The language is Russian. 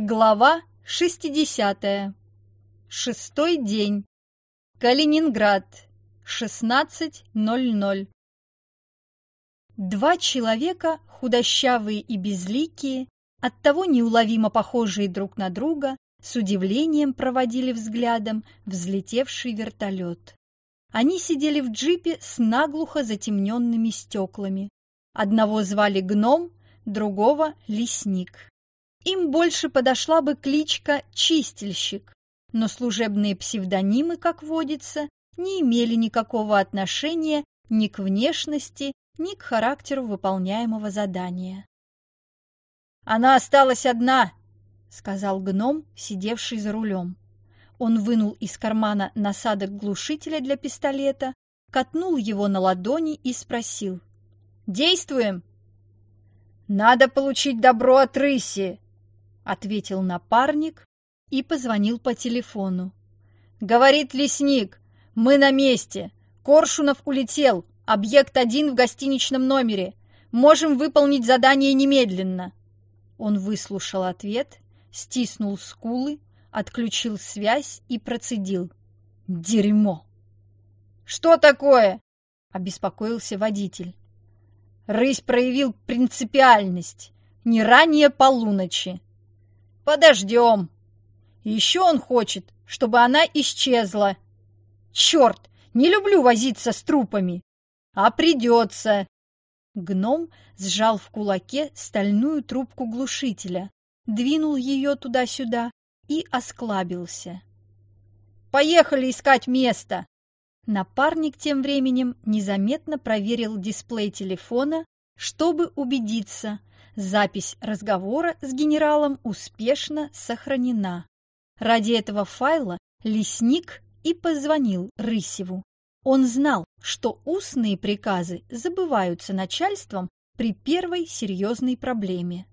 Глава 60. Шестой день. Калининград. 16.00. Два человека, худощавые и безликие, оттого неуловимо похожие друг на друга, с удивлением проводили взглядом взлетевший вертолет. Они сидели в джипе с наглухо затемненными стеклами. Одного звали Гном, другого — Лесник. Им больше подошла бы кличка «Чистильщик», но служебные псевдонимы, как водится, не имели никакого отношения ни к внешности, ни к характеру выполняемого задания. «Она осталась одна», — сказал гном, сидевший за рулем. Он вынул из кармана насадок глушителя для пистолета, катнул его на ладони и спросил. «Действуем!» «Надо получить добро от рыси!» Ответил напарник и позвонил по телефону. «Говорит лесник, мы на месте. Коршунов улетел. Объект один в гостиничном номере. Можем выполнить задание немедленно». Он выслушал ответ, стиснул скулы, отключил связь и процедил. «Дерьмо!» «Что такое?» – обеспокоился водитель. Рысь проявил принципиальность. Не ранее полуночи. Подождем. Еще он хочет, чтобы она исчезла. Черт, не люблю возиться с трупами. А придется. Гном сжал в кулаке стальную трубку глушителя, двинул ее туда-сюда и осклабился. «Поехали искать место!» Напарник тем временем незаметно проверил дисплей телефона, чтобы убедиться, Запись разговора с генералом успешно сохранена. Ради этого файла лесник и позвонил Рысеву. Он знал, что устные приказы забываются начальством при первой серьезной проблеме.